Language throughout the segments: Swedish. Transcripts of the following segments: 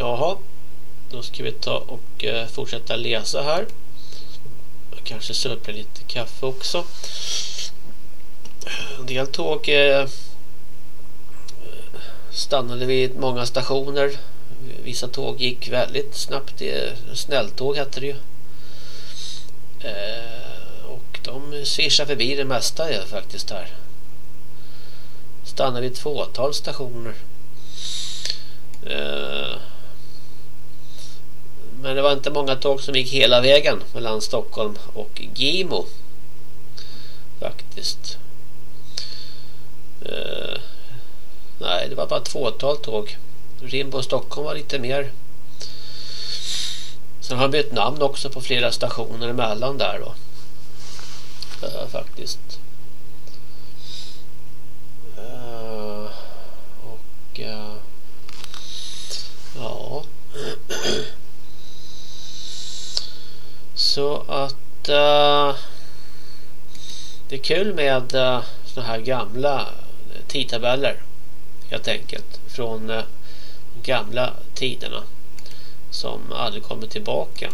Jaha, då ska vi ta och eh, fortsätta läsa här. Jag kanske sörplar lite kaffe också. Eh, en del tåg eh, stannade vid många stationer. Vissa tåg gick väldigt snabbt. Snälltåg hette det ju. Och de svischar förbi det mesta är faktiskt här. Stannar vid ett fåtal stationer. Men det var inte många tåg som gick hela vägen mellan Stockholm och Gimo. Faktiskt. Uh, nej, det var bara ett fåtal tåg. Rimbo och Stockholm var lite mer. Sen har bytt namn också på flera stationer emellan där då. Uh, faktiskt. Uh, och ja. Så att uh, det är kul med uh, såna här gamla tidtabeller helt enkelt från uh, gamla tiderna som aldrig kommer tillbaka.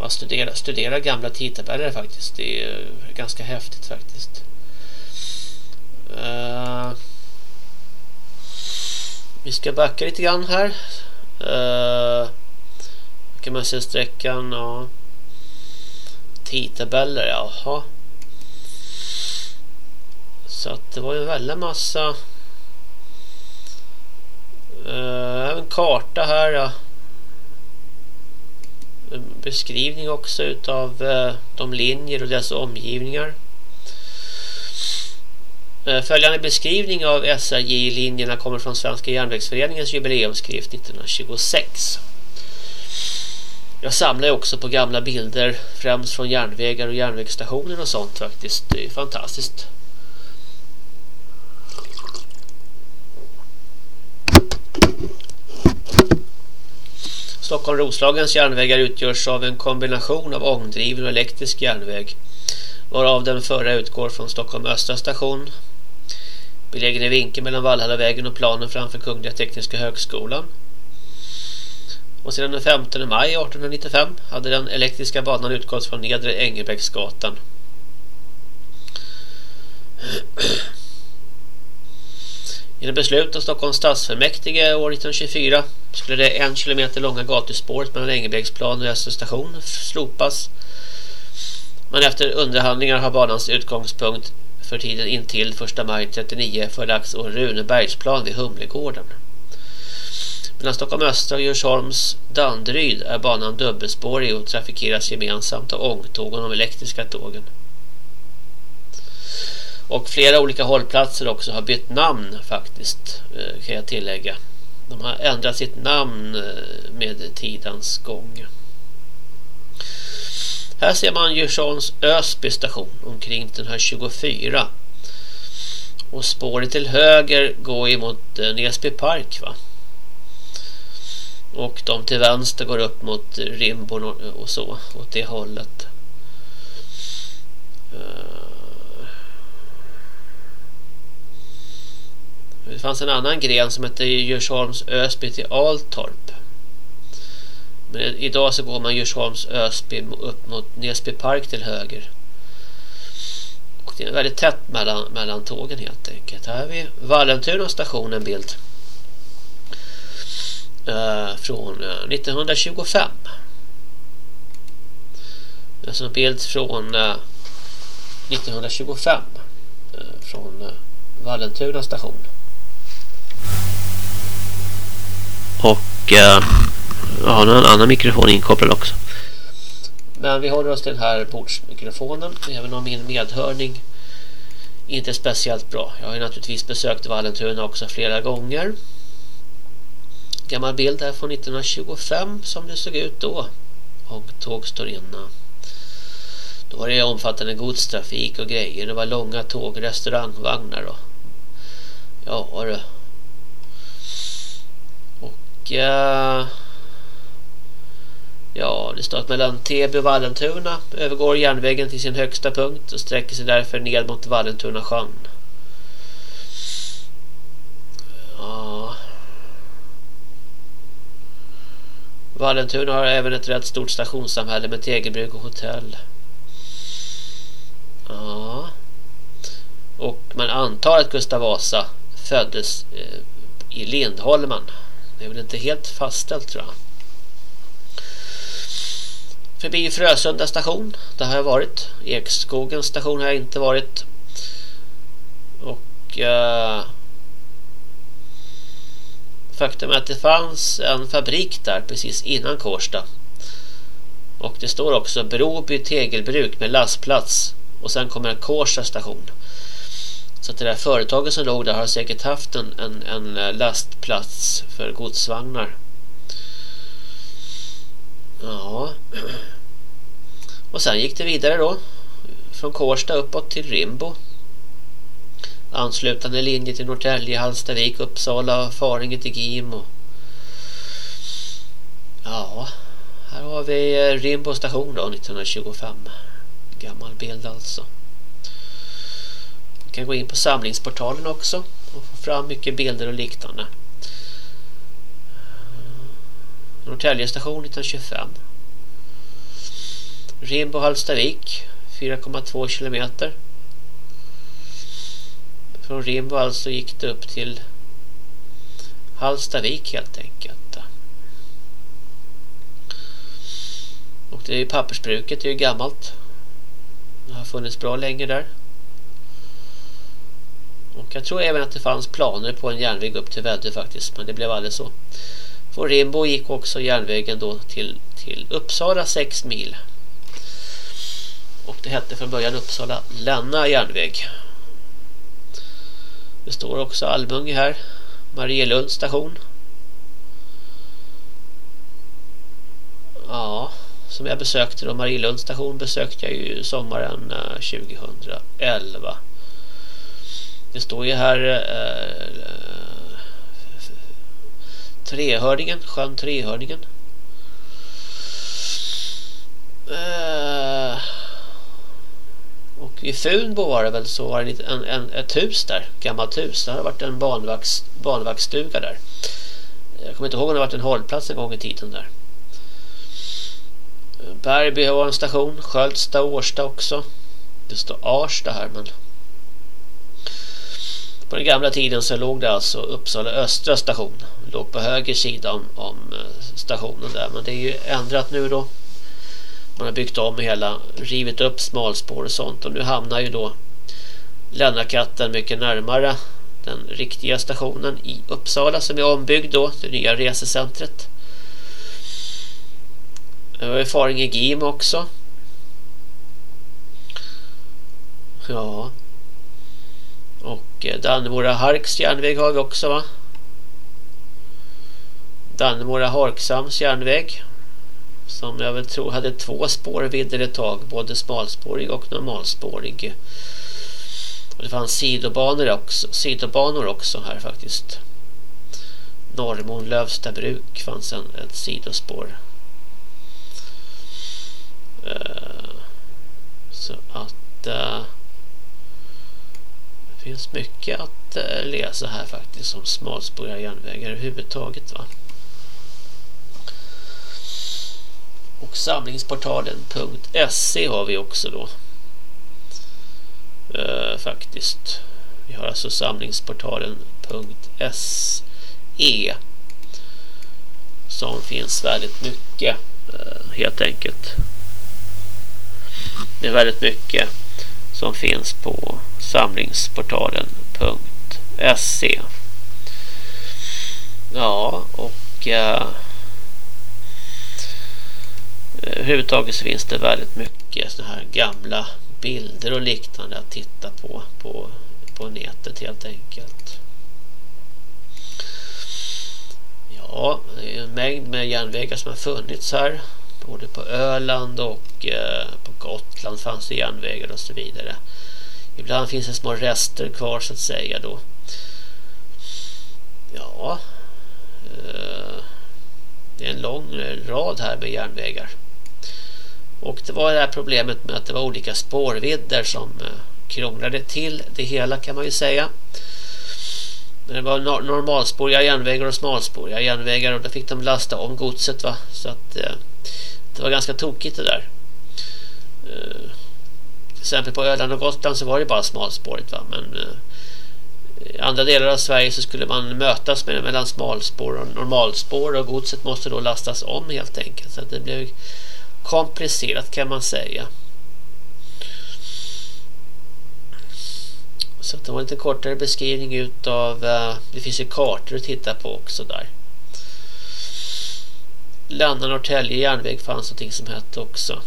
Att studera, studera gamla tidtabeller faktiskt det är ganska häftigt faktiskt. Uh, vi ska backa lite grann här. Uh, kan man se sträckan och tidtabeller, jaha. Så att det var ju en väldigt massa uh, karta här ja. En beskrivning också utav uh, de linjer och deras omgivningar. Uh, följande beskrivning av SRJ-linjerna kommer från Svenska järnvägsföreningens jubileumsskrift 1926. Jag samlar också på gamla bilder främst från järnvägar och järnvägsstationer och sånt faktiskt. Det är fantastiskt. Stockholm-Roslagens järnvägar utgörs av en kombination av ångdriven och elektrisk järnväg varav den förra utgår från Stockholm Östra station belägen i vinkel mellan Vallhallavägen och planen framför Kungliga Tekniska högskolan och sedan den 15 maj 1895 hade den elektriska banan utgått från nedre Engelbrektsgatan. Genom beslut av Stockholms stadsfullmäktige år 1924 skulle det en kilometer långa gatuspåret mellan Engelbrektsplan och Östra station slopas. Men efter underhandlingar har banans utgångspunkt för tiden intill 1 maj 39 förlagts å Runebergsplan vid Humlegården. Mellan Stockholm Östra och Djursholms Danderyd är banan dubbelspårig och trafikeras gemensamt av ångtåg och de elektriska tågen. Och flera olika hållplatser också har bytt namn faktiskt eh, kan jag tillägga. De har ändrat sitt namn eh, med tidens gång. Här ser man Djursholms Ösby station omkring den här 24. Och spåret till höger går emot mot eh, Näsby park va. Och de till vänster går upp mot Rimbo och så, åt det hållet. Eh. Det fanns en annan gren som hette Djursholms Ösby till Altorp. Men idag så går man Djursholms Ösby upp mot Näsby park till höger. Och det är väldigt tätt mellan, mellan tågen helt enkelt. Här har vi Vallentuna station en bild från 1925. Eh, alltså en bild från eh, 1925 eh, från eh, Vallentuna station. Och eh, jag har en annan mikrofon inkopplad också. Men vi håller oss till den här bordsmikrofonen även om min medhörning inte är speciellt bra. Jag har ju naturligtvis besökt Vallentuna också flera gånger gammal bild här från 1925 som det såg ut då. Och tåg står inne. Då var det omfattande godstrafik och grejer. Det var långa tåg, restaurangvagnar och ja det. Och uh, ja, det står att mellan Täby och Vallentuna övergår järnvägen till sin högsta punkt och sträcker sig därför ned mot Vallentuna sjön. Ja. Vallentuna har även ett rätt stort stationssamhälle med tegelbruk och hotell. Ja. Och man antar att Gustav Vasa föddes eh, i Lindholmen. Det är väl inte helt fastställt tror jag. Förbi Frösunda station. Där har jag varit. Ekskogens station har jag inte varit. Och uh, faktum är att det fanns en fabrik där precis innan Kårsta. Och det står också Broby tegelbruk med lastplats. Och sen kommer Kårsta station. Så att det där företaget som låg där har säkert haft en, en, en lastplats för godsvagnar. Ja. Och sen gick det vidare då. Från Kårsta uppåt till Rimbo. Anslutande linje till Norrtälje, Hallstavik, Uppsala, Faringe till Gimo. Ja, här har vi eh, Rimbo station då 1925. Gammal bild alltså. Vi kan gå in på samlingsportalen också och få fram mycket bilder och liknande. Norrtälje station 1925. Rimbo Hallstavik 4,2 kilometer. Från Rimbo alltså gick det upp till Hallstavik helt enkelt. Och det är ju pappersbruket, det är ju gammalt. Det har funnits bra länge där. Och jag tror även att det fanns planer på en järnväg upp till Väddö faktiskt. Men det blev aldrig så. Från Rimbo gick också järnvägen då till, till Uppsala 6 mil. Och det hette från början Uppsala Länna järnväg. Det står också Almunge här. Marielunds station. Ja, som jag besökte då Marielunds station besökte jag ju sommaren eh, 2011. Det står ju här eh, eh Trehörningen, sjön Trehörningen. Eh, och i Funbo var det väl så var det en, en, ett hus där, gammalt hus. Det har varit en barnvaks, där. Jag kommer inte ihåg om det varit en hållplats en gång i tiden där. Bergby har en station, Sköldsta och Årsta också. Det står Arsta här men på den gamla tiden så låg det alltså Uppsala östra station. Låg på höger sida om, om eh, stationen där. Men det är ju ändrat nu då. Man har byggt om hela, rivit upp smalspår och sånt. Och nu hamnar ju då Lennakatten mycket närmare den riktiga stationen i Uppsala som är ombyggd då. Det nya resecentret. Det var ju Faringe Gim också. Ja. Och eh, Dannemora Harks järnväg har vi också va? Dannemora Harksams järnväg. Som jag väl tror hade två spårvidder ett tag. Både smalspårig och normalspårig. Och det fanns sidobanor också, sidobanor också här faktiskt. Norrmon Lövstabruk fanns en, ett sidospår. Uh, så att... Uh, finns mycket att eh, läsa här faktiskt om smalspåriga järnvägar överhuvudtaget va. Och samlingsportalen.se har vi också då. Uh, faktiskt. Vi har alltså samlingsportalen.se som finns väldigt mycket uh, helt enkelt. Det är väldigt mycket som finns på samlingsportalen.se Ja, och eh, överhuvudtaget så finns det väldigt mycket såna här gamla bilder och liknande att titta på på, på nätet helt enkelt. Ja, det är en mängd med järnvägar som har funnits här. Både på Öland och eh, på Gotland fanns det järnvägar och så vidare. Ibland finns det små rester kvar så att säga då. Ja. Eh, det är en lång rad här med järnvägar. Och det var det här problemet med att det var olika spårvidder som eh, krånglade till det hela kan man ju säga. det var normalspåriga järnvägar och smalspåriga järnvägar och då fick de lasta om godset va. Så att eh, det var ganska tokigt det där. Eh, till exempel på Öland och Gotland så var det bara smalspårigt va. Men eh, i andra delar av Sverige så skulle man mötas med, mellan smalspår och normalspår och godset måste då lastas om helt enkelt. Så det blev komplicerat kan man säga. Så det var en lite kortare beskrivning utav eh, det finns ju kartor att titta på också där. Lanna Norrtälje järnväg fanns någonting som hette också.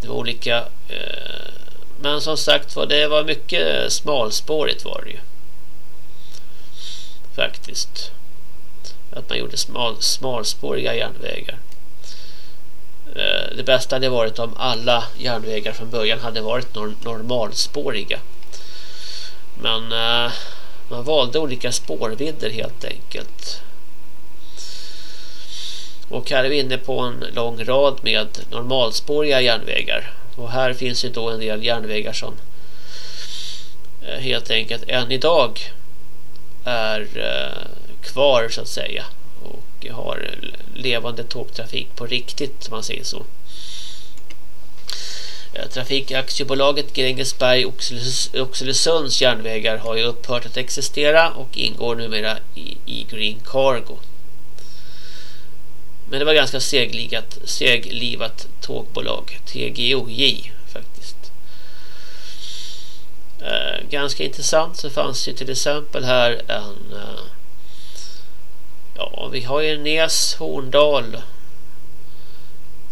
Det var olika eh, men som sagt var det var mycket smalspårigt var det ju. Faktiskt. Att man gjorde smal, smalspåriga järnvägar. Eh, det bästa hade varit om alla järnvägar från början hade varit normalspåriga. Men eh, man valde olika spårvidder helt enkelt. Och här är vi inne på en lång rad med normalspåriga järnvägar. Och här finns ju då en del järnvägar som eh, helt enkelt än idag är eh, kvar så att säga. Och har levande tågtrafik på riktigt om man säger så. Eh, trafikaktiebolaget Grängesberg Oxelösunds järnvägar har ju upphört att existera och ingår numera i, i Green Cargo. Men det var ganska seglivat, seglivat tågbolag, TGOJ faktiskt. Eh, ganska intressant så fanns ju till exempel här en eh, ja vi har ju Nes, Horndal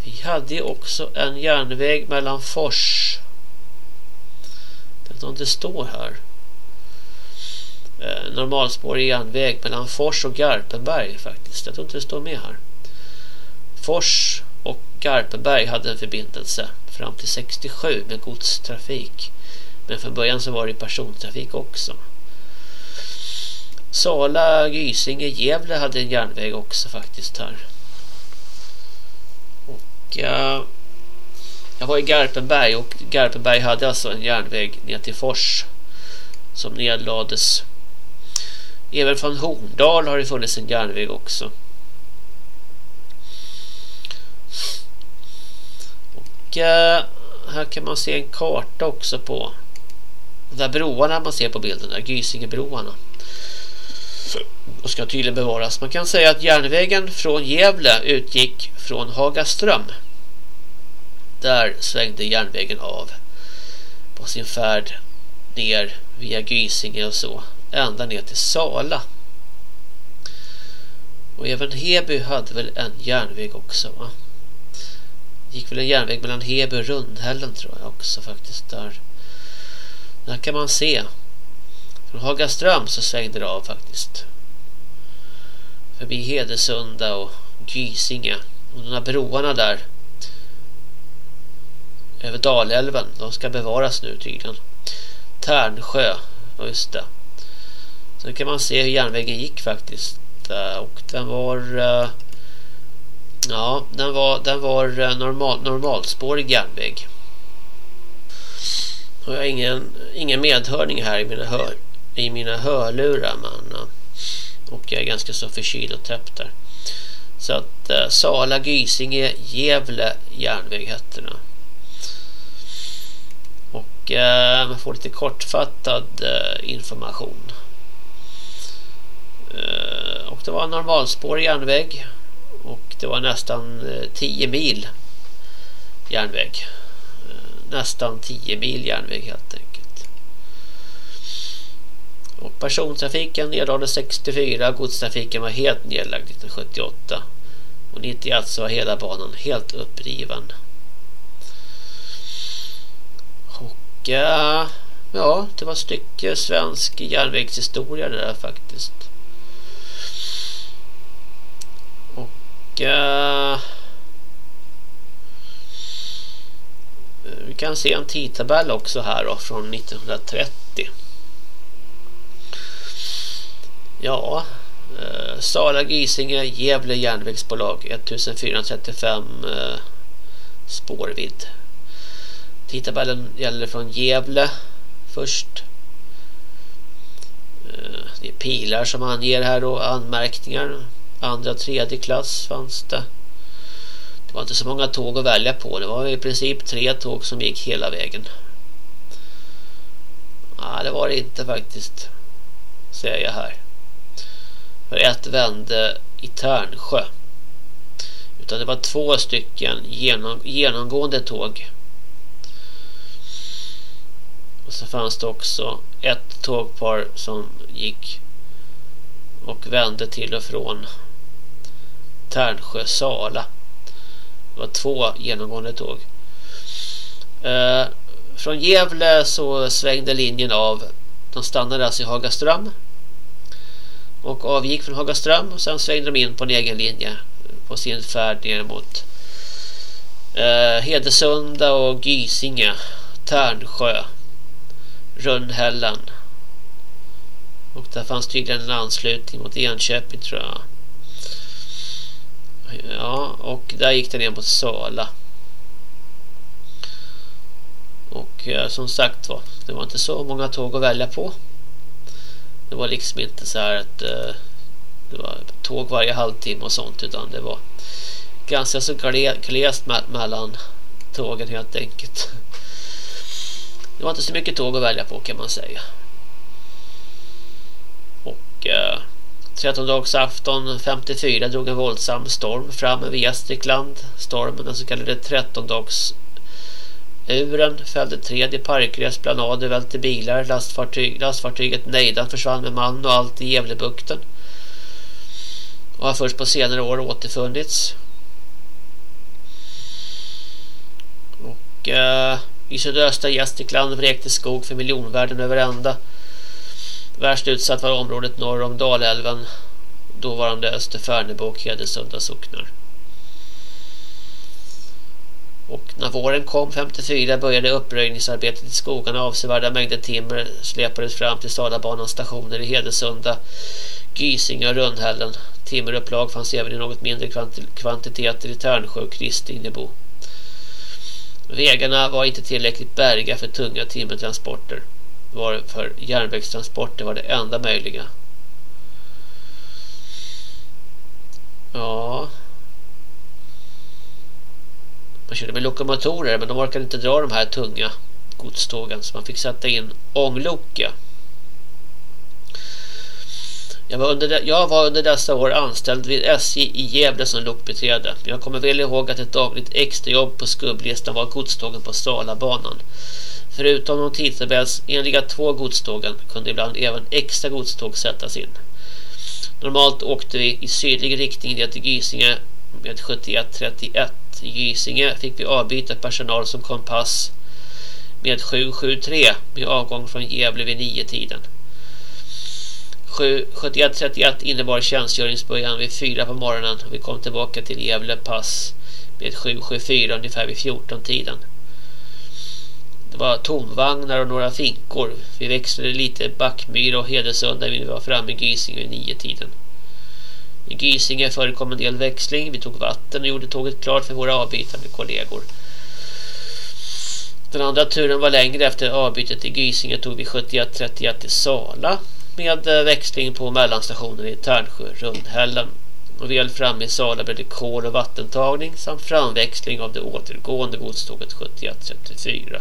vi hade ju också en järnväg mellan Fors. Det inte står här. Eh, normalspårig järnväg mellan Fors och Garpenberg faktiskt. Jag tror inte det står med här. Fors och Garpenberg hade en förbindelse fram till 67 med godstrafik. Men från början så var det persontrafik också. Sala, Gysinge, Gävle hade en järnväg också faktiskt här. Uh, jag var i Garpenberg och Garpenberg hade alltså en järnväg ner till Fors som nedlades. Även från Horndal har det funnits en järnväg också. Och uh, här kan man se en karta också på de där broarna man ser på bilden, där Gysingebroarna. Och ska tydligen bevaras. Man kan säga att järnvägen från Gävle utgick från Hagaström. Där svängde järnvägen av på sin färd ner via Gysinge och så ända ner till Sala. Och även Heby hade väl en järnväg också va? gick väl en järnväg mellan Heby och Rundhällen tror jag också faktiskt där. Där kan man se. Från Hagaström så svängde det av faktiskt. Förbi Hedesunda och Gysinge. Och de här broarna där över Dalälven. De ska bevaras nu tydligen. Tärnsjö, Ja just det. Sen kan man se hur järnvägen gick faktiskt. Eh, och den var... Eh, ja, den var, den var eh, normal, normalspårig järnväg. Och jag har ingen, ingen medhörning här i mina, hör, i mina hörlurar. man. och jag är ganska så förkyld och täppt där. Så att eh, Sala, Gysinge, Gävle järnväg hette den. Och eh, man får lite kortfattad eh, information. Eh, och det var en normalspårig järnväg. Och det var nästan eh, 10 mil järnväg. Eh, nästan 10 mil järnväg helt enkelt. Och persontrafiken nedlades 64, godstrafiken var helt nedlagd 1978. Och 91 så alltså var hela banan helt uppriven. Och eh, ja, det var ett stycke svensk järnvägshistoria det där faktiskt. Och uh, vi kan se en tidtabell också här då från 1930. Ja, eh, Sala Gysinge Gävle järnvägsbolag 1435 eh, spårvidd. Tidtabellen gäller från Gävle först. Eh, det är pilar som anger här då, anmärkningar. Andra, tredje klass fanns det. Det var inte så många tåg att välja på. Det var i princip tre tåg som gick hela vägen. Nej, det var det inte faktiskt. Säger jag här. För ett vände i Tärnsjö. Utan det var två stycken genom, genomgående tåg. Och så fanns det också ett tågpar som gick och vände till och från Tärnsjö Sala. Det var två genomgående tåg. Eh, från Gävle så svängde linjen av. De stannade alltså i Hagaström. Och avgick från Hagaström och sen svängde de in på en egen linje på sin färd ner mot eh, Hedesunda och Gysinge, Tärnsjö, Rönnhällen. Och där fanns tydligen en anslutning mot Enköping tror jag. Ja, och där gick den ner mot Sala. Och eh, som sagt var, det var inte så många tåg att välja på. Det var liksom inte så här att eh, det var tåg varje halvtimme och sånt utan det var ganska så glest mellan tågen helt enkelt. Det var inte så mycket tåg att välja på kan man säga. Och eh, 13-dagsafton 54 drog en våldsam storm fram över Gästrikland. Stormen, den så kallade 13-dags Uren fällde träd i parkgräsplanader, välte bilar, lastfartyg, lastfartyget Nejdan försvann med man och allt i Gävlebukten. Och har först på senare år återfunnits. Och eh, i sydöstra Gästrikland vräkte skog för miljonvärden över ända. Värst utsatt var området norr om Dalälven, dåvarande Österfärnebo och Hedesunda socknar. Och när våren kom 54 började uppröjningsarbetet i skogarna. Avsevärda mängder timmer släpades fram till Salabanans stationer i Hedesunda, Gysinge och Rundhällen. Timmerupplag fanns även i något mindre kvantiteter i Tärnsjö och Kristinebo. Vägarna var inte tillräckligt bärga för tunga timmertransporter. Varför järnvägstransporter var det enda möjliga. Ja, man körde med lokomotorer men de orkade inte dra de här tunga godstågen så man fick sätta in ånglok. Jag var, under, jag var under dessa år anställd vid SJ i Gävle som lokbiträde. Jag kommer väl ihåg att ett dagligt extrajobb på skubblistan var godstågen på Salabanan. Förutom de tidtabellsenliga två godstågen kunde ibland även extra godståg sättas in. Normalt åkte vi i sydlig riktning ner till Gysinge med 7131 i Gysinge fick vi avbyta personal som kompass med 773 med avgång från Gävle vid 9-tiden. 7131 innebar tjänstgöringsbörjan vid 4 på morgonen och vi kom tillbaka till Gävle pass med 774 ungefär vid 14-tiden. Det var tomvagnar och några finkor. Vi växlade lite Backmyra och Hedesunda när vi var framme i Gysinge vid 9-tiden. I Gysinge förekom en del växling. Vi tog vatten och gjorde tåget klart för våra avbytande kollegor. Den andra turen var längre efter avbytet i Gysinge tog vi 71.31 till Sala med eh, växling på mellanstationen i Tärnsjö, Rundhällen. Och väl framme i Sala blev det kol- och vattentagning samt framväxling av det återgående godståget 71.34.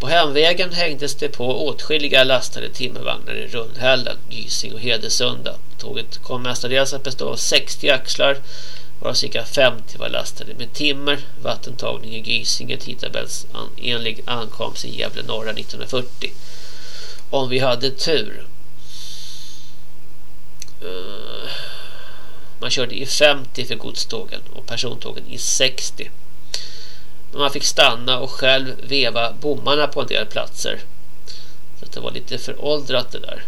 På hemvägen hängdes det på åtskilliga lastade timmervagnar i Rundhällen, Gysing och Hedesunda. Tåget kom mestadels att bestå av 60 axlar varav cirka 50 var lastade med timmer. Vattentagning i Gysinge tidtabellsenlig ankomst i Gävle norra 1940. Om vi hade tur. Eh, man körde i 50 för godstågen och persontågen i 60. Men man fick stanna och själv veva bommarna på en del platser. Så det var lite föråldrat det där.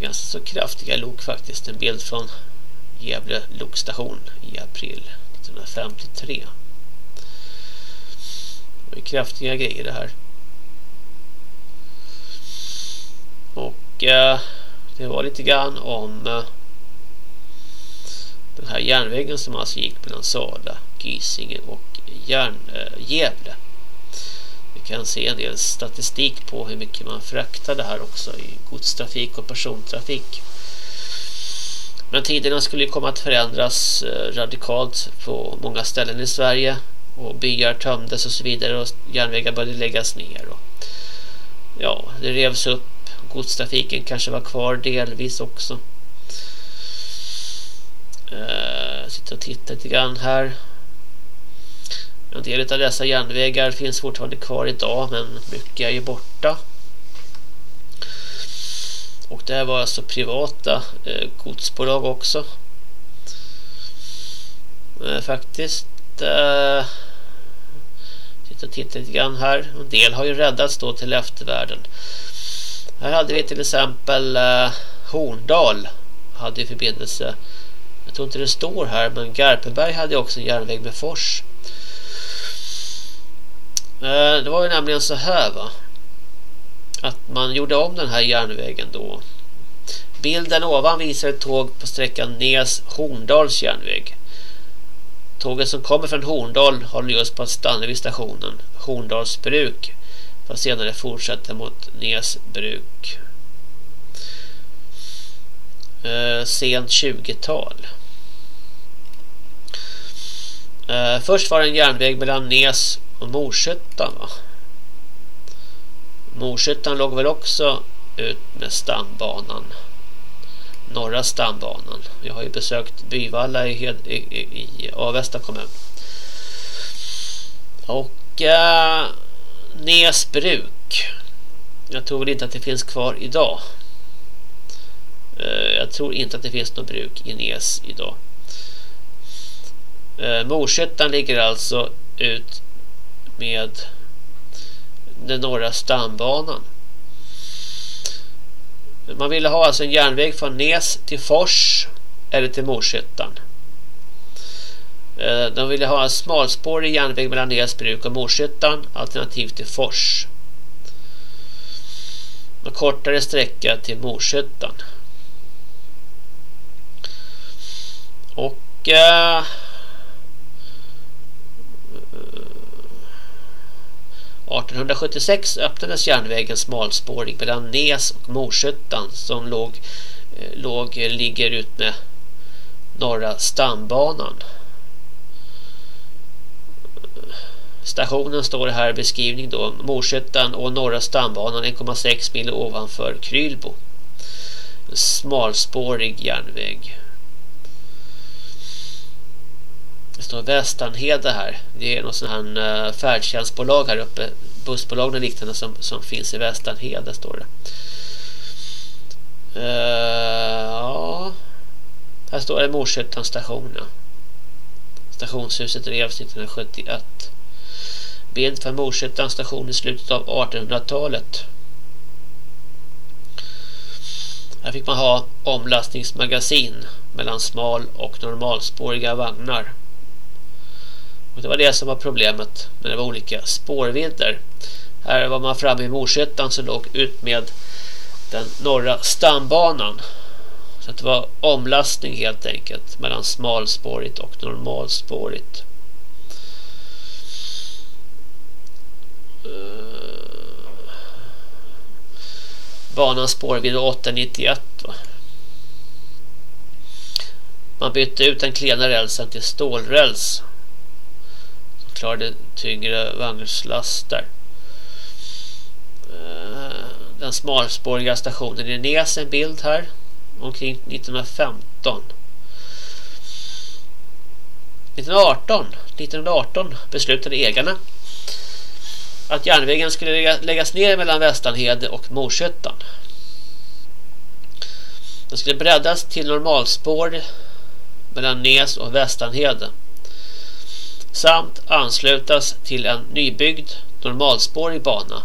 Ganska så kraftiga lok faktiskt. En bild från Gävle lokstation i april 1953. Det var kraftiga grejer det här. Och eh, det var lite grann om eh, den här järnvägen som alltså gick mellan Sala, Gysinge och Järn, äh, Gävle. Vi kan se en del statistik på hur mycket man fraktade här också i godstrafik och persontrafik. Men tiderna skulle komma att förändras eh, radikalt på många ställen i Sverige och byar tömdes och så vidare och järnvägar började läggas ner. Och ja, det revs upp. Godstrafiken kanske var kvar delvis också. Eh, sitter och tittar lite grann här. En del av dessa järnvägar finns fortfarande kvar idag men mycket är ju borta. Och det här var alltså privata eh, godsbolag också. Eh, faktiskt. Eh, och tittar lite grann här. En del har ju räddats då till eftervärlden. Här hade vi till exempel eh, Horndal. Hade ju förbindelse. Jag tror inte det står här men Garpenberg hade också en järnväg med Fors. Eh, det var ju nämligen så här va. Att man gjorde om den här järnvägen då. Bilden ovan visar ett tåg på sträckan Nes-Horndals järnväg. Tåget som kommer från Horndal håller just på att stanna vid stationen Horndalsbruk för att senare fortsätta mot Nesbruk. Eh, sent 20-tal. Eh, först var det en järnväg mellan Nes och Morshyttan va? Morshyttan låg väl också ut med stambanan. Norra stambanan. Jag har ju besökt Byvalla i, i, i, i Avesta kommun. Och eh, Nesbruk. Jag tror väl inte att det finns kvar idag. Eh, jag tror inte att det finns något bruk i Nes idag. Eh, Morshyttan ligger alltså ut med den norra stambanan. Man ville ha alltså en järnväg från Nes till Fors eller till Morshyttan. Eh, de ville ha en smalspårig järnväg mellan Nesbruk och Morshyttan alternativt till Fors. En kortare sträcka till Morshyttan. Och eh, 1876 öppnades järnvägen smalspårig mellan Nes och Morshyttan som låg, eh, låg, eh, ligger ut med norra stambanan. Stationen står här i beskrivning då. Morshyttan och norra stambanan 1,6 mil ovanför Krylbo. Smalspårig järnväg. Det står Västanhede här. Det är något sån här eh, färdtjänstbolag här uppe. Bussbolag och liknande som, som finns i Västanhede står det. Uh, ja. Här står det Morshyttan station. Ja. Stationshuset revs 1971. Bild för Morshyttan station i slutet av 1800-talet. Här fick man ha omlastningsmagasin mellan smal och normalspåriga vagnar. Och det var det som var problemet när det var olika spårvidder. Här var man framme i Morshyttan som låg ut med den norra stambanan. Så det var omlastning helt enkelt mellan smalspårigt och normalspårigt. Eh, Banans spårvidd 891 va? Man bytte ut den klena rälsen till stålräls klarade tyngre vagnslaster. Eh, den smalspåriga stationen i Nes en bild här omkring 1915. 1918, 1918 beslutade ägarna att järnvägen skulle läggas ner mellan Västanhede och Morshyttan. Den skulle breddas till normalspår mellan Nes och Västanhede samt anslutas till en nybyggd normalspårig bana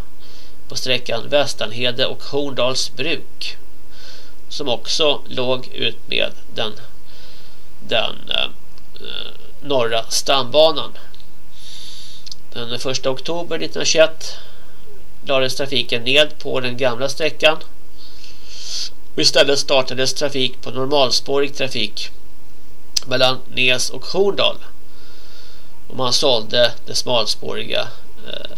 på sträckan Västanhede och Horndals bruk som också låg ut med den, den eh, norra stambanan. Den 1 oktober 1921 lades trafiken ned på den gamla sträckan och istället startades trafik på normalspårig trafik mellan Nes och Horndal och man sålde det smalspåriga eh,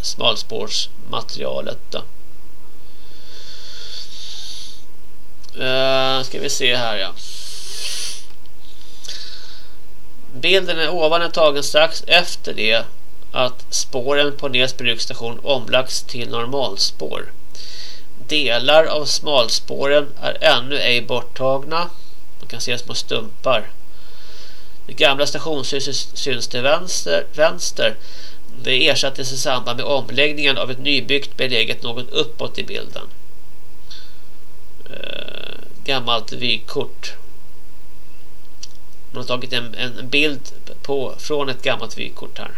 smalspårsmaterialet då. Eh, ska vi se här ja. Bilden är ovan är tagen strax efter det att spåren på Nes bruksstation omlagts till normalspår. Delar av smalspåren är ännu ej borttagna. Man kan se små stumpar. Det gamla stationshuset syns till vänster, vänster. Det ersattes i samband med omläggningen av ett nybyggt beläget något uppåt i bilden. Eh, gammalt vykort. Man har tagit en, en bild på, från ett gammalt vykort här.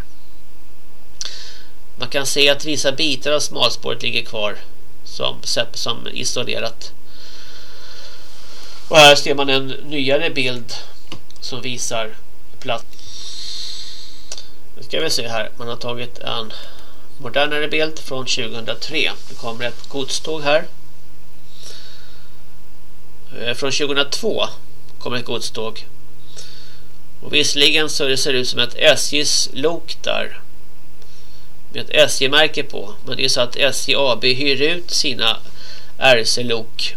Man kan se att vissa bitar av smalspåret ligger kvar som, som isolerat. Och här ser man en nyare bild som visar plats. Nu ska vi se här. Man har tagit en modernare bild från 2003. Det kommer ett godståg här. Eh, från 2002 kommer ett godståg. Och visserligen så det ser ut som ett SJs lok där. Med ett SJ-märke på. Men det är så att SJ AB hyr ut sina RC-lok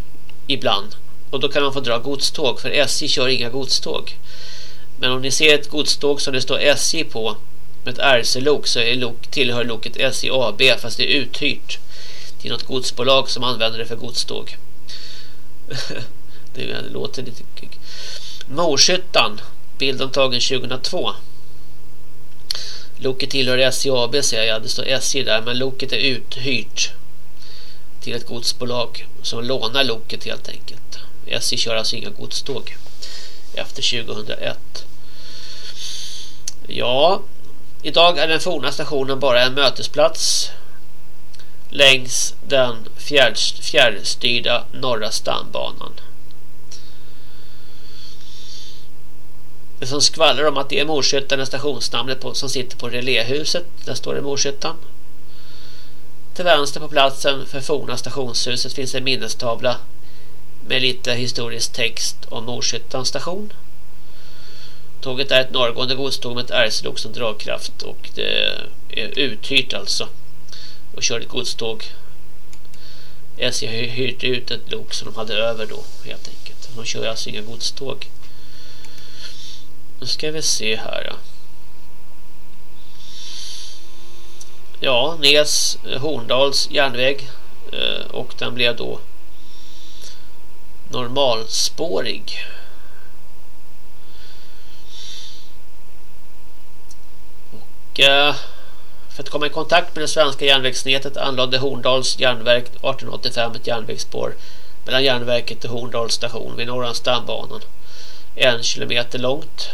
ibland. Och då kan man få dra godståg för SJ kör inga godståg. Men om ni ser ett godståg som det står SJ på med ett RC-lok så är lok, tillhör loket SJ AB fast det är uthyrt till något godsbolag som använder det för godståg. det låter lite... Morshyttan, bilden tagen 2002. Loket tillhör SJ AB säger jag, det står SJ där men loket är uthyrt till ett godsbolag som lånar loket helt enkelt. SJ kör alltså inga godståg efter 2001. Ja, idag är den forna stationen bara en mötesplats längs den fjärrstyrda norra stambanan. Det som skvallrar om att det är Morshyttan är stationsnamnet på, som sitter på reléhuset. Där står det Morshyttan. Till vänster på platsen för forna stationshuset finns en minnestavla med lite historisk text om Morshyttans station. Tåget är ett norrgående godståg med ett RC-lok som dragkraft och det är uthyrt alltså. Och kör ett godståg. SJ har hyrt ut ett lok som de hade över då helt enkelt. De kör alltså inga godståg. Nu ska vi se här. Ja, Nes Horndals järnväg eh, och den blev då normalspårig. Och eh, för att komma i kontakt med det svenska järnvägsnätet anlade Horndals järnverk 1885 ett järnvägsspår mellan järnverket och Horndals station vid norra stambanan. En kilometer långt.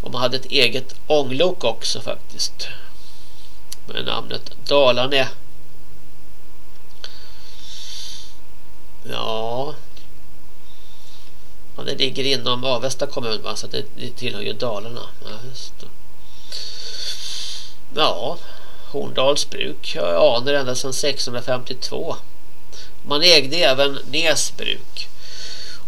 Och man hade ett eget ånglok också faktiskt. Med namnet Dalarne. Ja. ja det ligger inom Avesta kommun va? Så det, det tillhör ju Dalarna. Ja, just det. Ja, Horndals bruk. Jag anar ända sedan 1652. Man ägde även Näsbruk.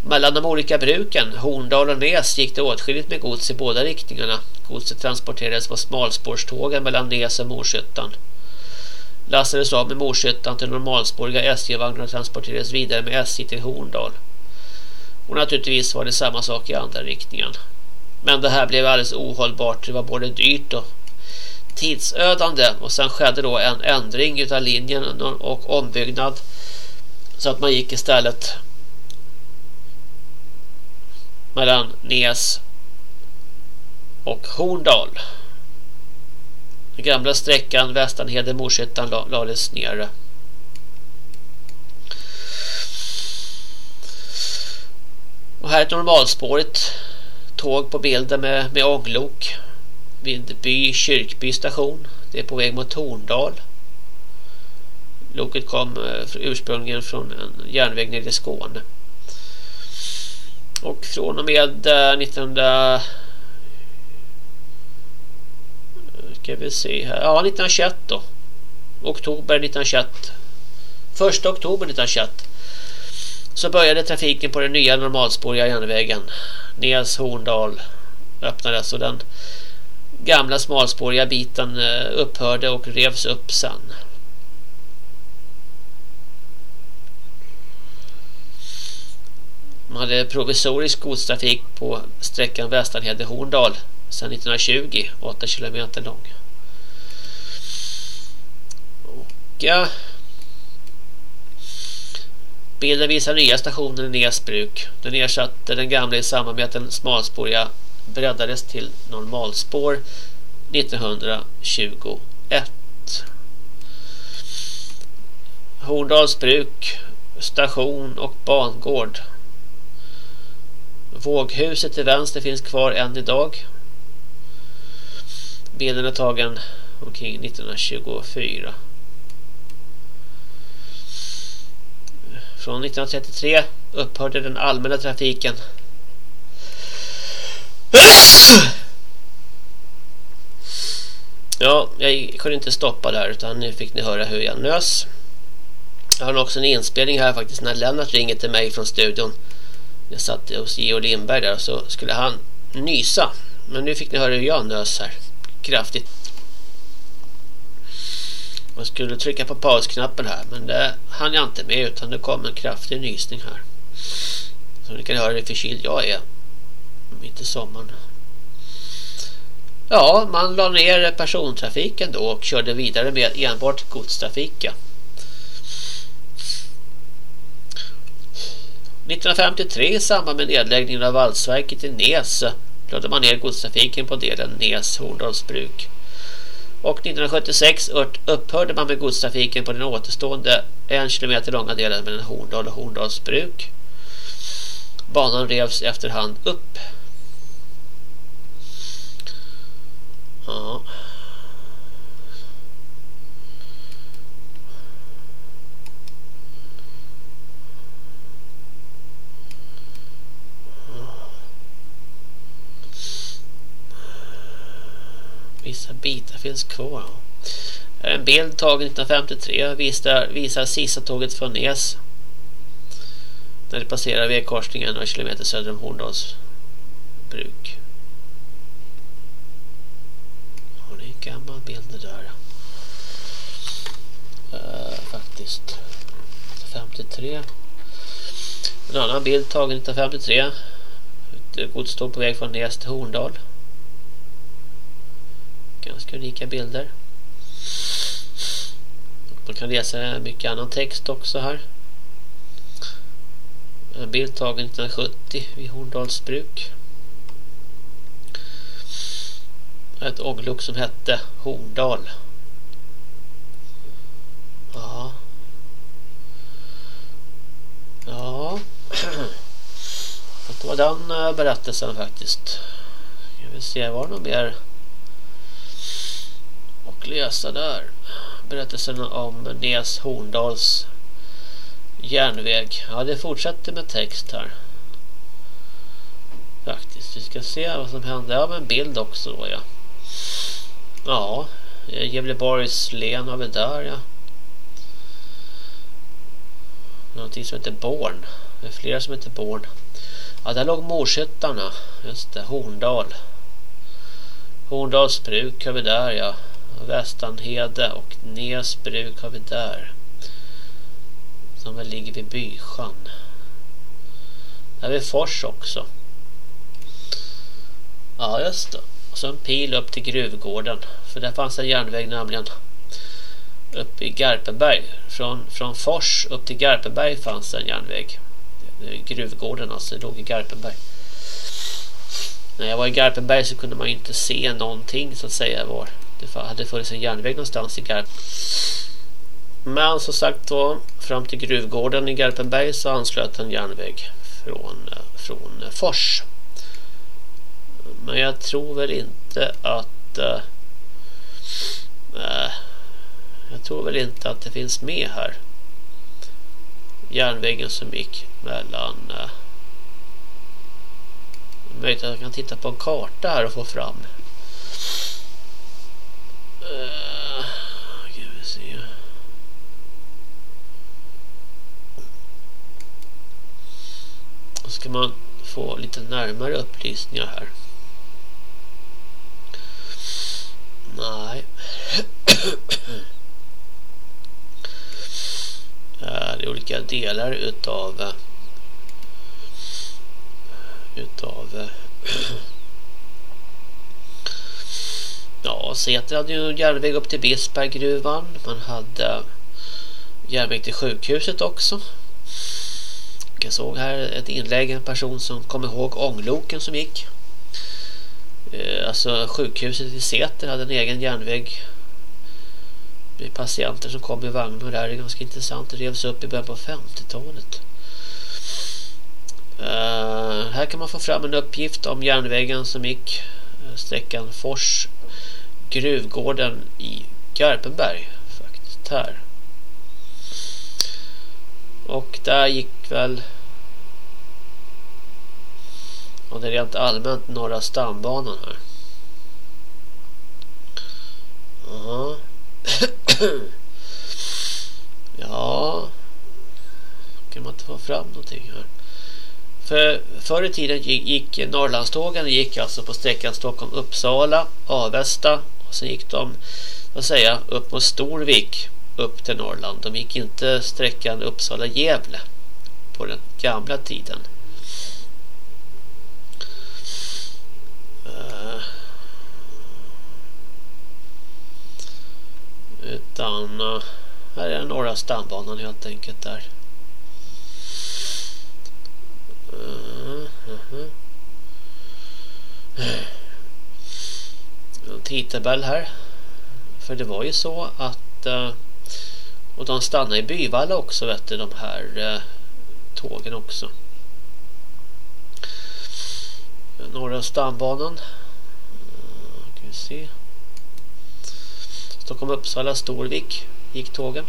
Mellan de olika bruken, Horndal och Näs, gick det åtskilligt med gods i båda riktningarna. Godset transporterades på smalspårstågen mellan Näs och Morshyttan. Lastades av med Morshyttan till normalspåriga SJ-vagnar och transporterades vidare med SJ till Horndal. Och naturligtvis var det samma sak i andra riktningen. Men det här blev alldeles ohållbart. Det var både dyrt och tidsödande. Och sen skedde då en ändring utav linjen och ombyggnad. Så att man gick istället mellan Nes och Horndal. Den gamla sträckan Västanheden-Morshyttan lades ner. Och här är ett normalspårigt tåg på bilden med, med ånglok vid By Kyrkby station. Det är på väg mot Torndal. Loket kom eh, ursprungligen från en järnväg nere i Skåne. Och från och med eh, 1900 eh, ska vi se här. Ja, 1921 då. Oktober 1921. 1 oktober 1921 så började trafiken på den nya normalspåriga järnvägen Nils Horndal öppnades och den gamla smalspåriga biten eh, upphörde och revs upp sen. Man hade provisorisk godstrafik på sträckan Västanhede-Horndal sedan 1920, 8 kilometer lång. Och ja, bilden visar nya stationen i Näsbruk. Den ersatte den gamla i samband med att den smalspåriga breddades till normalspår 1921. Horndals bruk, station och bangård. Våghuset till vänster finns kvar än idag. Bilden är tagen omkring 1924. Från 1933 upphörde den allmänna trafiken Ja, jag kunde inte stoppa där utan nu fick ni höra hur jag nös. Jag har också en inspelning här faktiskt när Lennart ringer till mig från studion. Jag satt hos Geo Lindberg där och så skulle han nysa. Men nu fick ni höra hur jag nös här. Kraftigt. Jag skulle trycka på pausknappen här men det hann jag inte med utan det kom en kraftig nysning här. Som ni kan höra hur förkyld jag är mitt i sommaren. Ja, man la ner persontrafiken då och körde vidare med enbart godstrafik. 1953 i samband med nedläggningen av valsverket i Nese lade man ner godstrafiken på delen Nes-Horndalsbruk. Och 1976 upphörde man med godstrafiken på den återstående en kilometer långa delen mellan Horndal och Horndalsbruk. Banan revs efterhand upp. Ja. Vissa bitar finns kvar. En bild tagen 1953 visar, visar tåget från Nes. När det passerar vägkorsningen några kilometer söder om Horndals bruk. Och det är en gammal bild det där. Uh, faktiskt. 53. En annan bild tagen 1953. Ett godståg på väg från Nes till Horndal. Ganska unika bilder. Man kan läsa mycket annan text också här. En bild tagen 1970 vid Horndals bruk. Ett ånglok som hette Horndal. Ja. Ja. Det var den eh, berättelsen faktiskt. Ska vi se, var det något mer läsa där. Berättelsen om Nes Horndals järnväg. Ja, det fortsätter med text här. Faktiskt. Vi ska se vad som händer. Ja, men bild också då, ja. Ja, Gävleborgs län har vi där, ja. Någonting som heter Born. Det är flera som heter Born. Ja, där låg Morshyttarna. Just det, Horndal. Horndals bruk har vi där, ja. Västanhede och Näsbruk har vi där. Som väl ligger vid Bysjön. Där har vi Fors också. Ja, just det. Och så en pil upp till Gruvgården. För där fanns en järnväg nämligen. Upp i Garpenberg. Från, från Fors upp till Garpenberg fanns en järnväg. Gruvgården alltså, det låg i Garpenberg. När jag var i Garpenberg så kunde man ju inte se någonting så att säga var det hade funnits en järnväg någonstans i Garpenberg. Men som sagt då, fram till gruvgården i Garpenberg så anslöt en järnväg från, från Fors. Men jag tror väl inte att äh, jag tror väl inte att det finns med här. Järnvägen som gick mellan eh, äh, möjligt att jag kan titta på en karta här och få fram. Uh, vi se. Då ska man få lite närmare upplysningar här. Nej. Det är olika delar utav utav Ja, Säter hade ju järnväg upp till Bisberggruvan. Man hade järnväg till sjukhuset också. Jag såg här ett inlägg, en person som kom ihåg ångloken som gick. Eh, alltså sjukhuset i Säter hade en egen järnväg. Det är patienter som kom i vagnar där. Det är ganska intressant. Det revs upp i början på 50-talet. Eh, här kan man få fram en uppgift om järnvägen som gick eh, sträckan Fors gruvgården i Garpenberg faktiskt här. Och där gick väl och det är rent allmänt norra stambanan här. Ja. ja. Kan man inte få fram någonting här? För förr i tiden gick, gick Norrlandstågen gick alltså på sträckan Stockholm-Uppsala, Avesta och sen gick de vad säga, upp mot Storvik upp till Norrland. De gick inte sträckan Uppsala-Gävle på den gamla tiden. Eh, utan eh, här är den norra stambanan helt enkelt där. En tidtabell här. För det var ju så att eh, och de stannar i Byvalla också vet du, de här eh, tågen också. Norra stambanan. Kan vi se. Stockholm Uppsala Storvik gick tågen.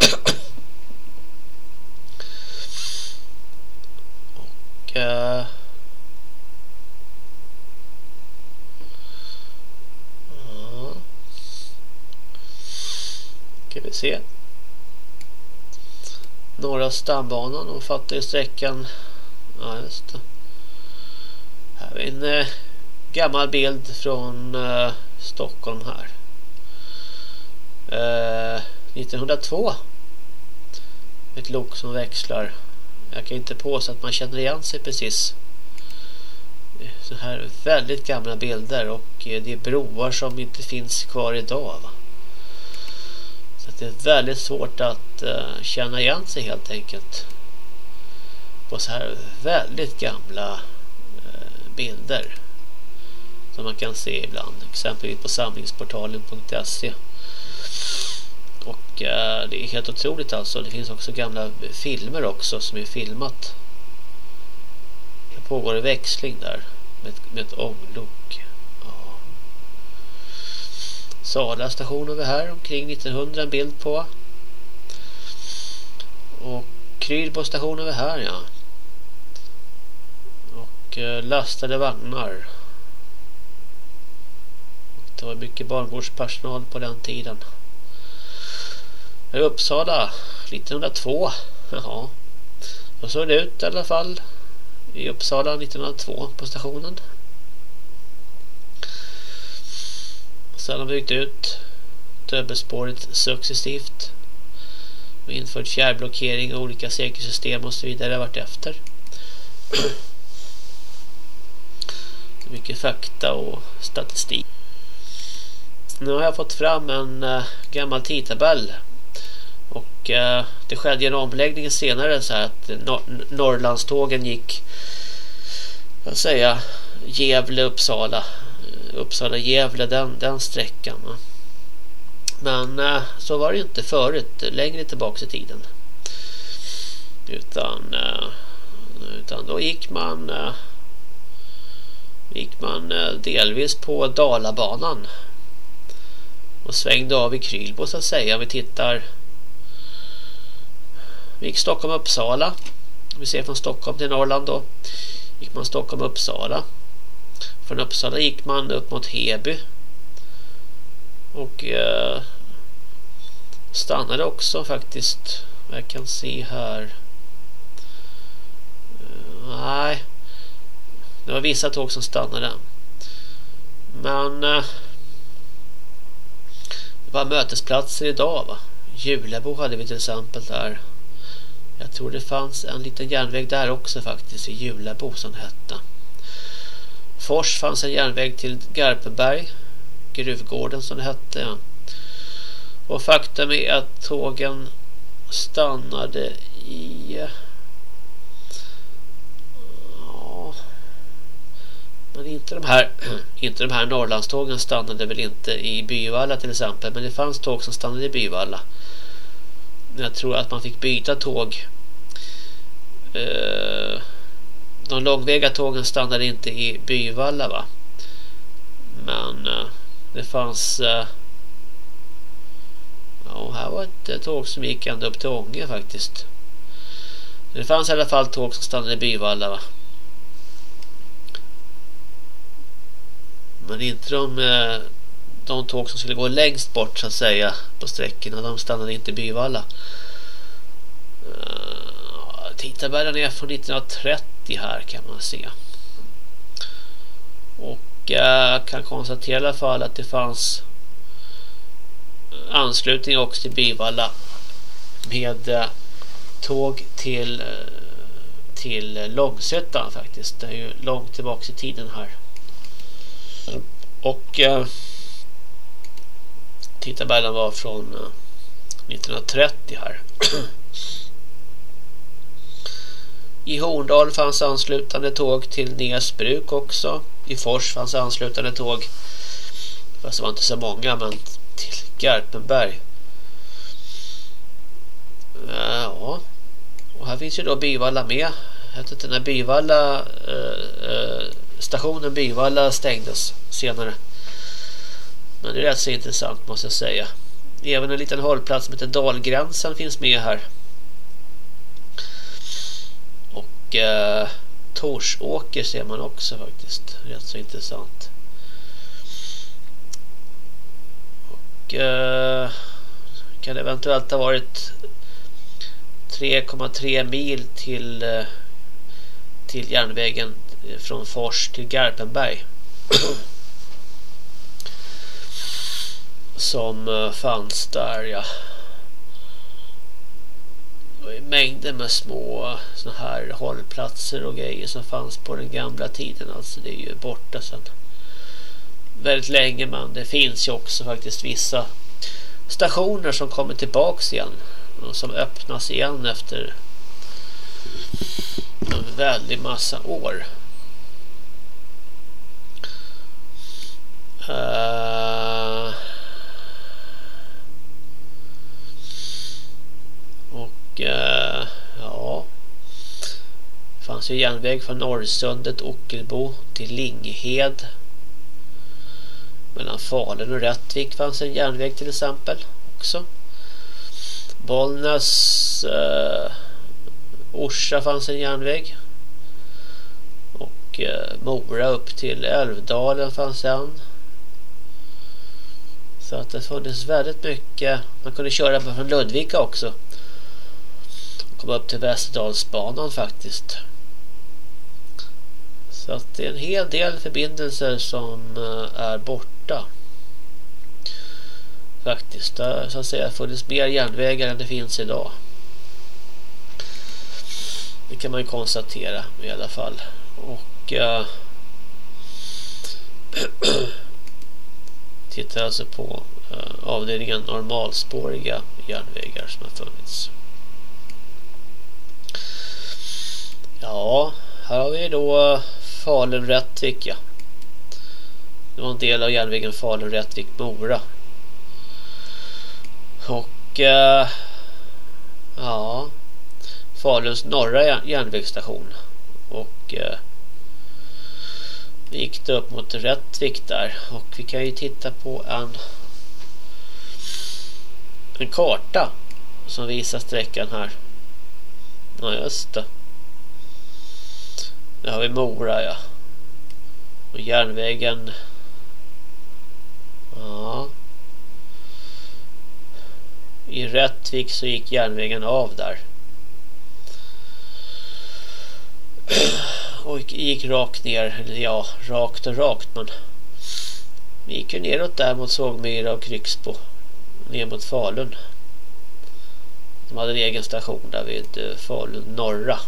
Uh, Ska vi se. Norra stambanan omfattar ju sträckan. Ja just det. Här har vi en eh, gammal bild från eh, Stockholm här. Eh, 1902. Ett lok som växlar. Jag kan inte påstå att man känner igen sig precis. Så här väldigt gamla bilder och eh, det är broar som inte finns kvar idag va det är väldigt svårt att uh, känna igen sig helt enkelt på så här väldigt gamla uh, bilder som man kan se ibland exempelvis på samlingsportalen.se och eh, det är helt otroligt alltså det finns också gamla filmer också som är filmat det pågår en växling där med, med ett ånglok Sala station över här omkring 1900 en bild på. Och Krylbo station över här ja. Och eh, lastade vagnar. Det var mycket barngårdspersonal på den tiden. I Uppsala 1902. Jaha. Så såg det ut i alla fall. I Uppsala 1902 på stationen. Sen har vi byggt ut dubbelspåret successivt och infört fjärrblockering och olika säkerhetssystem och så vidare vart efter. Mycket fakta och statistik. Nu har jag fått fram en eh, gammal tidtabell och det skedde en omläggning senare så att Nor Norrlandstågen gick vad säga Gävle Uppsala Uppsala-Gävle, den, den sträckan. Men eh, så var det inte förut, längre tillbaka i tiden. Utan, eh, utan då gick man eh, gick man eh, delvis på Dalabanan och svängde av i Krylbo så att säga. Vi tittar vi gick Stockholm-Uppsala. Vi ser från Stockholm till Norrland då. Gick man Stockholm-Uppsala. Från Uppsala gick man upp mot Heby. Och eh, stannade också faktiskt. Jag kan se här. Nej. Det var vissa tåg som stannade. Men eh, det var mötesplatser idag va. Julebo hade vi till exempel där. Jag tror det fanns en liten järnväg där också faktiskt i Julabo som hette. Fors fanns en järnväg till Garpenberg. Gruvgården som det hette. Och faktum är att tågen stannade i Men inte de här inte de här Norrlandstågen stannade väl inte i Byvalla till exempel. Men det fanns tåg som stannade i Byvalla. Jag tror att man fick byta tåg. Eh, de långväga tågen stannade inte i Byvalla va. Men eh, det fanns... Eh, ja, här var ett tåg som gick ända upp till Ånge faktiskt. Det fanns i alla fall tåg som stannade i Byvalla va. Men inte de, de tåg som skulle gå längst bort så att säga på sträckorna. De stannade inte i Byvalla. Uh, tidtabellen är från 1930 här kan man se. Och jag uh, kan konstatera i alla fall att det fanns anslutning också till Byvalla med uh, tåg till till Långsötan faktiskt. Det är ju långt tillbaka i tiden här. Och eh, tidtabellen var från eh, 1930 här. I Horndal fanns anslutande tåg till Näsbruk också. I Fors fanns anslutande tåg. Fast det var inte så många men till Garpenberg. Eh, ja. Och här finns ju då Byvalla med. Jag vet inte när Byvalla eh, eh, stationen Byvalla stängdes senare. Men det är rätt så intressant måste jag säga. Även en liten hållplats som heter Dalgränsen finns med här. Och eh, Torsåker ser man också faktiskt. Rätt så intressant. Och eh, kan eventuellt ha varit 3,3 mil till eh, till järnvägen eh, från Fors till Garpenberg. Som eh, fanns där ja. Det mängder med små eh, såna här hållplatser och grejer som fanns på den gamla tiden. Alltså det är ju borta sedan väldigt länge men det finns ju också faktiskt vissa stationer som kommer tillbaks igen och som öppnas igen efter en väldig massa år. Uh, och ja det fanns ju järnväg från Norrsundet, Ockelbo till Linghed. Mellan Falun och Rättvik fanns en järnväg till exempel också. Bollnäs eh, Orsa fanns en järnväg. Och eh, Mora upp till Älvdalen fanns en. Så att det funnits väldigt mycket. Man kunde köra från Ludvika också. Komma upp till Västerdalsbanan faktiskt. Så att det är en hel del förbindelser som eh, är borta. Faktiskt. Det har så att säga funnits mer järnvägar än det finns idag. Det kan man ju konstatera i alla fall. Och uh, tittar alltså på uh, avdelningen normalspåriga järnvägar som har funnits. Ja, här har vi då eh, Falun-Rättvik. Ja. Det var en del av järnvägen Falun-Rättvik-Mora. Och eh, ja, Faluns norra järnvägsstation. Och eh, vi gick det upp mot Rättvik där. Och vi kan ju titta på en, en karta som visar sträckan här. Ja just det. Där har vi Mora ja. Och järnvägen. Ja. I Rättvik så gick järnvägen av där. och gick rakt ner, ja rakt och rakt men vi gick ju neråt där mot Sågmyra och Kryxbo ner mot Falun. De hade en egen station där vid eh, Falun norra.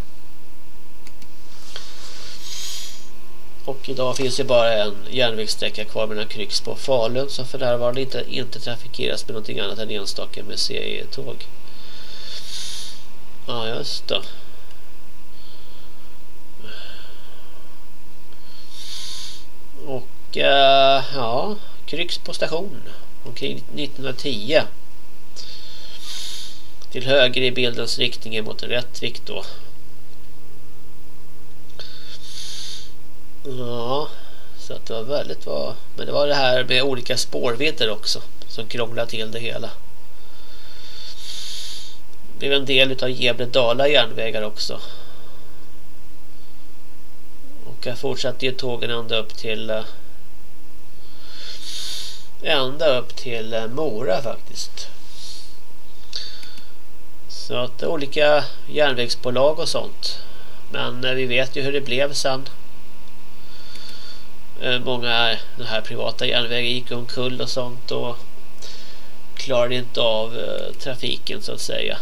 Och idag finns det bara en järnvägssträcka kvar mellan Kryxbo och Falun som för närvarande inte, inte trafikeras med någonting annat än enstaka museitåg. Ja, just det. Och äh, ja, Kryxbo station omkring 1910. Till höger i bildens riktning mot Rättvik då. Ja, så att det var väldigt bra. Men det var det här med olika spårvidder också som krånglade till det hela. Det blev en del av Gävle-Dala järnvägar också. Och jag fortsatte ju tågen ända upp till eh, ända upp till eh, Mora faktiskt. Så att det är olika järnvägsbolag och sånt. Men eh, vi vet ju hur det blev sen. Eh, många den här privata järnvägar gick omkull och sånt och klarade inte av eh, trafiken så att säga.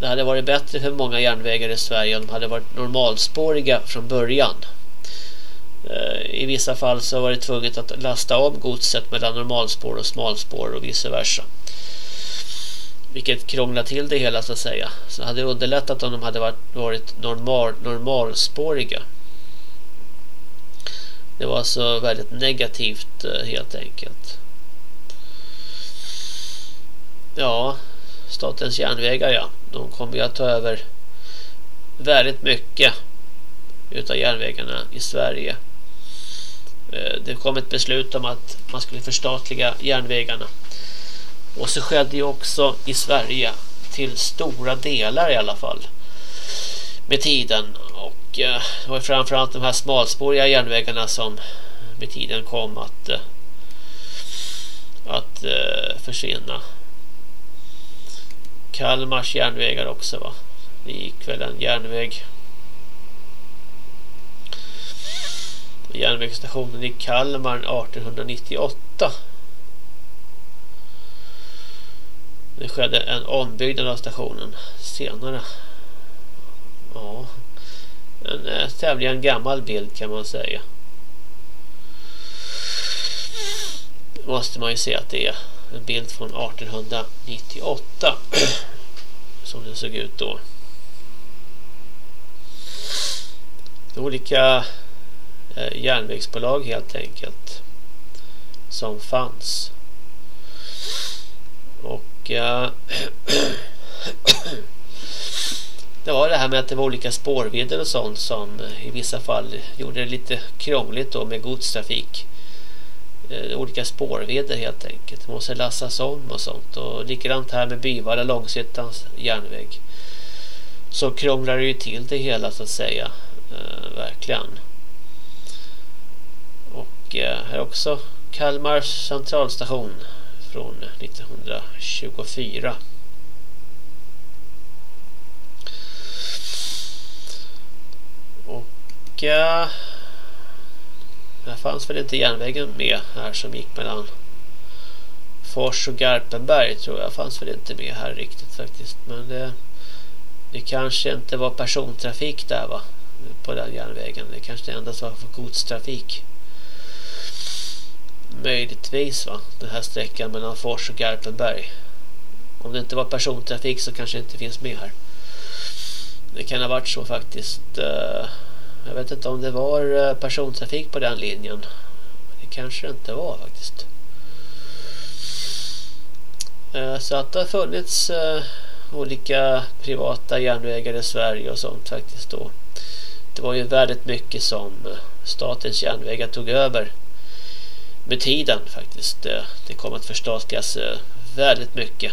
Det hade varit bättre för många järnvägar i Sverige om de hade varit normalspåriga från början. Eh, I vissa fall så var det tvunget att lasta av godset mellan normalspår och smalspår och vice versa. Vilket krånglar till det hela så att säga. Så det hade underlättat om de hade varit, varit normal, normalspåriga. Det var alltså väldigt negativt eh, helt enkelt. Ja, Statens järnvägar ja. De kommer ju att ta över väldigt mycket utav järnvägarna i Sverige. Eh, det kom ett beslut om att man skulle förstatliga järnvägarna. Och så skedde ju också i Sverige till stora delar i alla fall med tiden och eh, det var framförallt de här smalspåriga järnvägarna som med tiden kom att eh, att eh, försvinna. Kalmars järnvägar också va. Det gick väl en järnväg järnvägsstationen i Kalmar 1898. Det skedde en ombyggnad av stationen senare. Ja, en eh, tämligen gammal bild kan man säga. Måste man ju se att det är en bild från 1898 som det såg ut då. Olika eh, järnvägsbolag helt enkelt som fanns. Och eh, det var det här med att det var olika spårvidder och sånt som eh, i vissa fall gjorde det lite krångligt då med godstrafik. Eh, olika spårvidder helt enkelt. Det måste lassas om och sånt. Och likadant här med Byvalla Långsittans järnväg. Så krånglar det ju till det hela så att säga. Eh, verkligen. Och eh, här också Kalmars centralstation från 1924. Och här fanns väl inte järnvägen med här som gick mellan Fors och Garpenberg tror jag fanns väl inte med här riktigt faktiskt. Men det, det kanske inte var persontrafik där va? På den järnvägen. Det kanske endast var för godstrafik möjligtvis va den här sträckan mellan Fors och Garpenberg. Om det inte var persontrafik så kanske det inte finns med här. Det kan ha varit så faktiskt. Eh, jag vet inte om det var eh, persontrafik på den linjen. Det kanske det inte var faktiskt. Eh, så att det har funnits eh, olika privata järnvägar i Sverige och sånt faktiskt då. Det var ju väldigt mycket som statens järnvägar tog över med tiden faktiskt. Det, kom att förstatligas väldigt mycket.